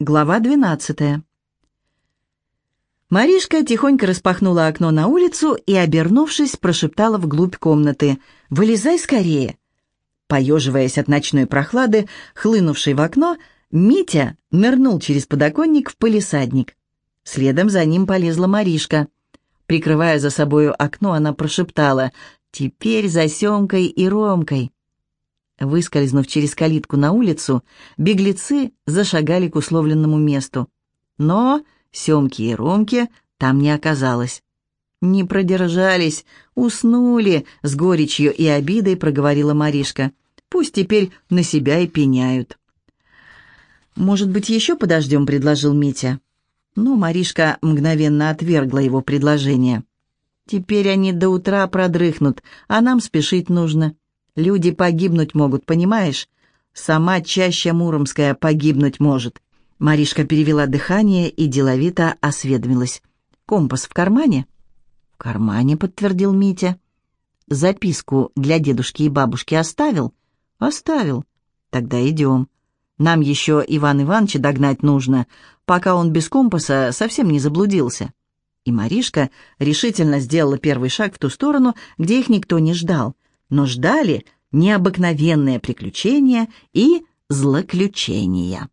Глава 12. Маришка тихонько распахнула окно на улицу и, обернувшись, прошептала вглубь комнаты «Вылезай скорее!». Поеживаясь от ночной прохлады, хлынувшей в окно, Митя нырнул через подоконник в пылесадник. Следом за ним полезла Маришка. Прикрывая за собою окно, она прошептала «Теперь за Семкой и Ромкой». Выскользнув через калитку на улицу, беглецы зашагали к условленному месту. Но Семки и Ромки там не оказалось. «Не продержались, уснули», — с горечью и обидой проговорила Маришка. «Пусть теперь на себя и пеняют». «Может быть, еще подождем?» — предложил Митя. Но Маришка мгновенно отвергла его предложение. «Теперь они до утра продрыхнут, а нам спешить нужно. Люди погибнуть могут, понимаешь? Сама чаще Муромская погибнуть может». Маришка перевела дыхание и деловито осведомилась. «Компас в кармане?» «В кармане», — подтвердил Митя. «Записку для дедушки и бабушки оставил?» «Оставил. Тогда идем. Нам еще Иван Ивановича догнать нужно, пока он без компаса совсем не заблудился». И Маришка решительно сделала первый шаг в ту сторону, где их никто не ждал. Но ждали необыкновенные приключения и злоключения.